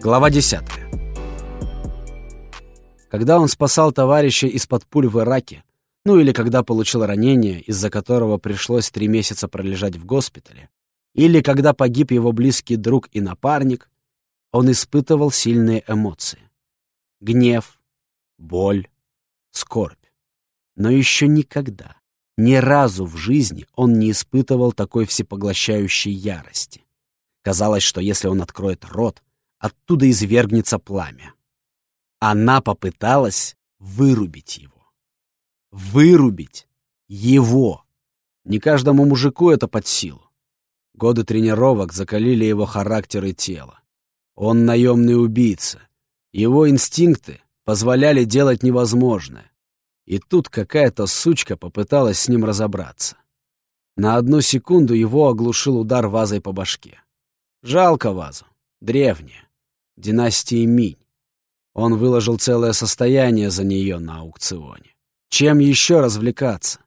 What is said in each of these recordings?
Глава 10. Когда он спасал товарища из-под пуль в Ираке, ну или когда получил ранение, из-за которого пришлось три месяца пролежать в госпитале, или когда погиб его близкий друг и напарник, он испытывал сильные эмоции. Гнев, боль, скорбь. Но еще никогда, ни разу в жизни он не испытывал такой всепоглощающей ярости. Казалось, что если он откроет рот, оттуда извергнется пламя. Она попыталась вырубить его. Вырубить его. Не каждому мужику это под силу. Годы тренировок закалили его характер и тело. Он наемный убийца. Его инстинкты позволяли делать невозможное. И тут какая-то сучка попыталась с ним разобраться. На одну секунду его оглушил удар вазой по башке. Жалко вазу. Древняя династии Минь. Он выложил целое состояние за нее на аукционе. Чем еще развлекаться?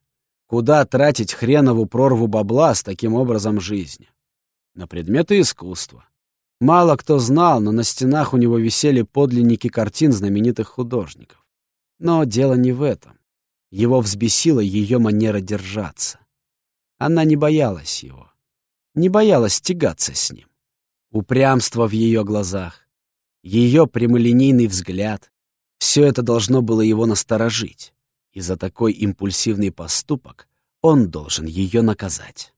Куда тратить хренову прорву бабла с таким образом жизни? На предметы искусства. Мало кто знал, но на стенах у него висели подлинники картин знаменитых художников. Но дело не в этом. Его взбесила ее манера держаться. Она не боялась его. Не боялась тягаться с ним. Упрямство в ее глазах, ее прямолинейный взгляд — все это должно было его насторожить, и за такой импульсивный поступок он должен ее наказать.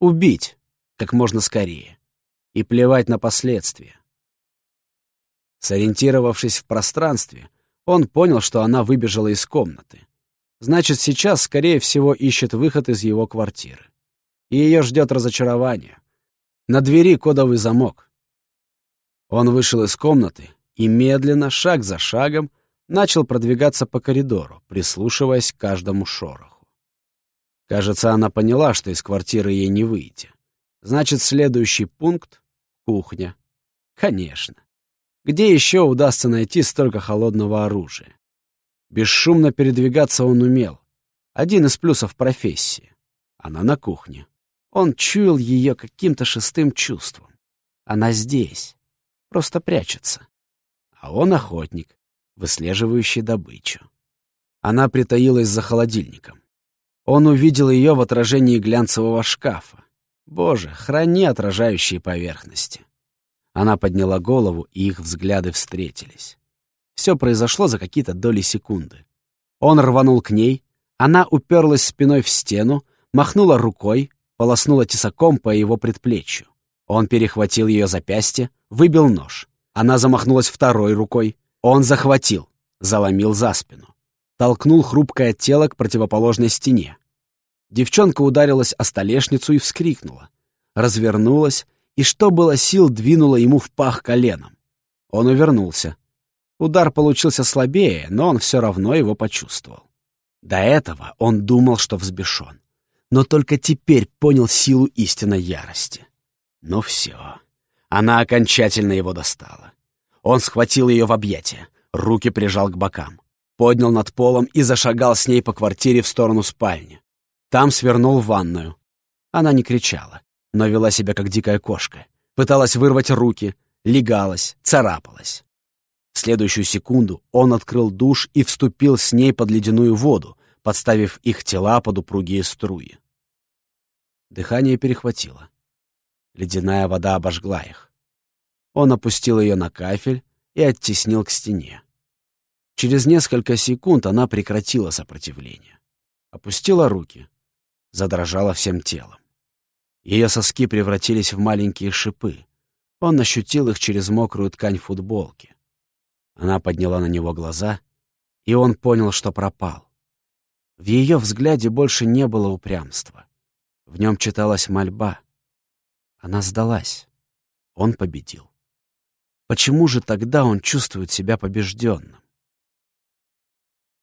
Убить как можно скорее и плевать на последствия. Сориентировавшись в пространстве, он понял, что она выбежала из комнаты. Значит, сейчас, скорее всего, ищет выход из его квартиры. И ее ждет разочарование. На двери кодовый замок. Он вышел из комнаты и медленно, шаг за шагом, начал продвигаться по коридору, прислушиваясь к каждому шороху. Кажется, она поняла, что из квартиры ей не выйти. Значит, следующий пункт — кухня. Конечно. Где еще удастся найти столько холодного оружия? Бесшумно передвигаться он умел. Один из плюсов профессии. Она на кухне. Он чуял ее каким-то шестым чувством. Она здесь просто прячется. А он охотник, выслеживающий добычу. Она притаилась за холодильником. Он увидел ее в отражении глянцевого шкафа. Боже, храни отражающие поверхности. Она подняла голову, и их взгляды встретились. Все произошло за какие-то доли секунды. Он рванул к ней, она уперлась спиной в стену, махнула рукой, полоснула тесаком по его предплечью. Он перехватил ее запястье, выбил нож. Она замахнулась второй рукой. Он захватил, заломил за спину. Толкнул хрупкое тело к противоположной стене. Девчонка ударилась о столешницу и вскрикнула. Развернулась и, что было сил, двинула ему в пах коленом. Он увернулся. Удар получился слабее, но он все равно его почувствовал. До этого он думал, что взбешен. Но только теперь понял силу истинной ярости. Ну все. Она окончательно его достала. Он схватил ее в объятия, руки прижал к бокам, поднял над полом и зашагал с ней по квартире в сторону спальни. Там свернул в ванную. Она не кричала, но вела себя как дикая кошка. Пыталась вырвать руки, легалась, царапалась. В следующую секунду он открыл душ и вступил с ней под ледяную воду, подставив их тела под упругие струи. Дыхание перехватило. Ледяная вода обожгла их. Он опустил ее на кафель и оттеснил к стене. Через несколько секунд она прекратила сопротивление. Опустила руки, задрожала всем телом. Ее соски превратились в маленькие шипы. Он ощутил их через мокрую ткань футболки. Она подняла на него глаза, и он понял, что пропал. В ее взгляде больше не было упрямства. В нем читалась мольба — она сдалась. Он победил. Почему же тогда он чувствует себя побежденным?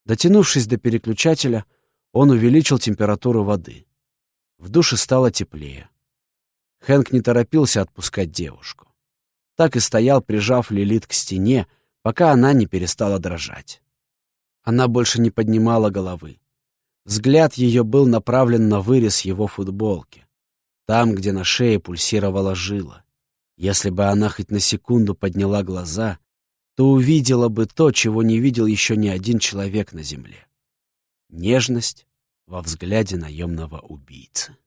Дотянувшись до переключателя, он увеличил температуру воды. В душе стало теплее. Хэнк не торопился отпускать девушку. Так и стоял, прижав Лилит к стене, пока она не перестала дрожать. Она больше не поднимала головы. Взгляд ее был направлен на вырез его футболки там, где на шее пульсировала жила. Если бы она хоть на секунду подняла глаза, то увидела бы то, чего не видел еще ни один человек на земле. Нежность во взгляде наемного убийцы.